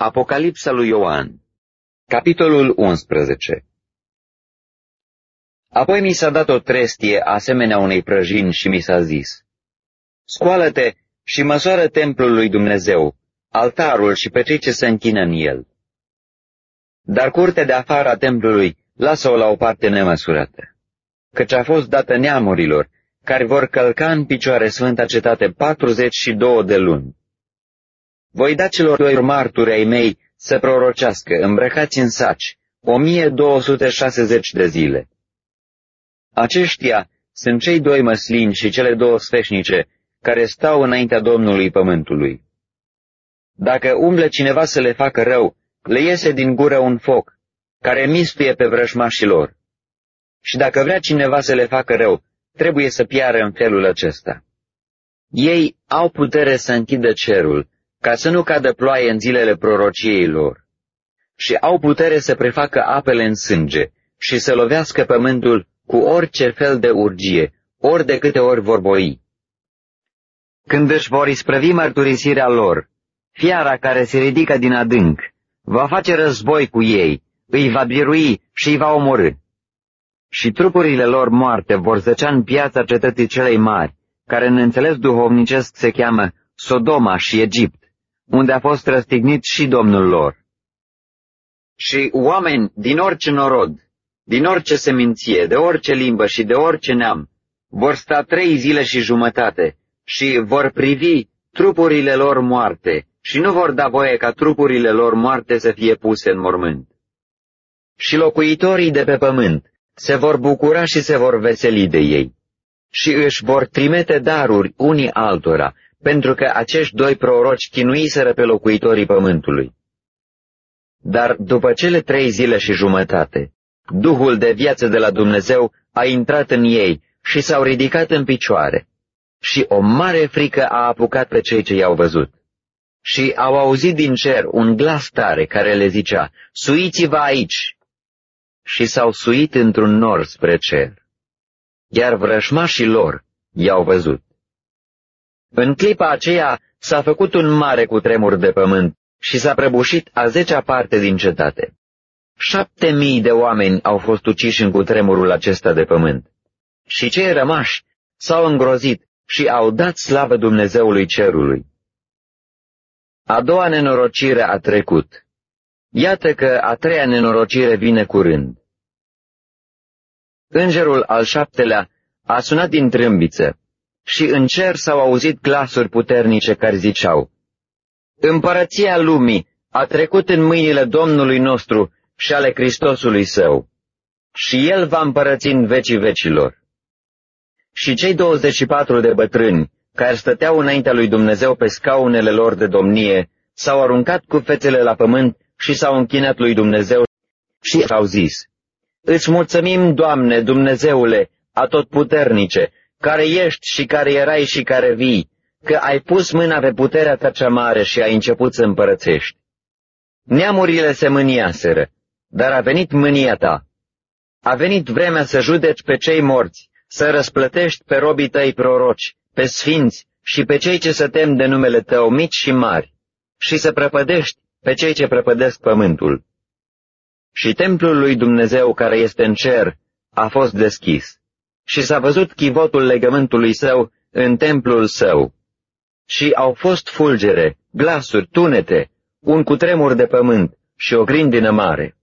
Apocalipsa lui Ioan Capitolul 11 Apoi mi s-a dat o trestie asemenea unei prăjini și mi s-a zis, Scoală-te și măsoară templul lui Dumnezeu, altarul și pe cei ce se închină în el. Dar curtea de afară a templului lasă-o la o parte nemăsurată, căci a fost dată neamurilor, care vor călca în picioare Sfânta Cetate 42 de luni. Voi da celor doi marturi ai mei să prorocească, îmbrăcați în saci, 1260 de zile. Aceștia sunt cei doi măslini și cele două sfeșnice care stau înaintea Domnului Pământului. Dacă umble cineva să le facă rău, le iese din gură un foc, care mistuie pe vrăjmașilor. Și dacă vrea cineva să le facă rău, trebuie să piară în felul acesta. Ei au putere să închidă cerul, ca să nu cadă ploaie în zilele prorociei lor, și au putere să prefacă apele în sânge și să lovească pământul cu orice fel de urgie, ori de câte ori vor boi. Când își vor isprăvi mărturisirea lor, fiara care se ridică din adânc va face război cu ei, îi va birui și îi va omorâ. Și trupurile lor moarte vor zăcea în piața cetății celei mari, care în înțeles duhovnicesc se cheamă Sodoma și Egipt, unde a fost răstignit și Domnul lor. Și oameni din orice norod, din orice seminție, de orice limbă și de orice neam, vor sta trei zile și jumătate și vor privi trupurile lor moarte și nu vor da voie ca trupurile lor moarte să fie puse în mormânt. Și locuitorii de pe pământ se vor bucura și se vor veseli de ei și își vor trimite daruri unii altora, pentru că acești doi proroci chinuiseră pe locuitorii pământului. Dar după cele trei zile și jumătate, Duhul de viață de la Dumnezeu a intrat în ei și s-au ridicat în picioare. Și o mare frică a apucat pe cei ce i-au văzut. Și au auzit din cer un glas tare care le zicea, Suiți-vă aici! Și s-au suit într-un nor spre cer. Iar vrășmașii lor i-au văzut. În clipa aceea s-a făcut un mare cutremur de pământ și s-a prăbușit a zecea parte din cetate. Șapte mii de oameni au fost uciși în cutremurul acesta de pământ. Și cei rămași s-au îngrozit și au dat slavă Dumnezeului cerului. A doua nenorocire a trecut. Iată că a treia nenorocire vine curând. Îngerul al șaptelea a sunat din trâmbiță și în cer s-au auzit glasuri puternice care ziceau, Împărăția lumii a trecut în mâinile Domnului nostru și ale Hristosului său, și El va împărăți în vecii vecilor. Și cei 24 de bătrâni, care stăteau înaintea lui Dumnezeu pe scaunele lor de domnie, s-au aruncat cu fețele la pământ și s-au închinat lui Dumnezeu și au zis, Îți mulțumim, Doamne, Dumnezeule, atotputernice, care ești și care erai și care vii, că ai pus mâna pe puterea ta cea mare și ai început să împărățești. Neamurile se mâniaseră, dar a venit mânia ta. A venit vremea să judeci pe cei morți, să răsplătești pe robii tăi proroci, pe sfinți și pe cei ce se tem de numele tău, mici și mari, și să prăpădești pe cei ce prăpădesc pământul. Și templul lui Dumnezeu care este în cer a fost deschis și s-a văzut chivotul legământului său în templul său. Și au fost fulgere, glasuri, tunete, un cutremur de pământ și o grindină mare.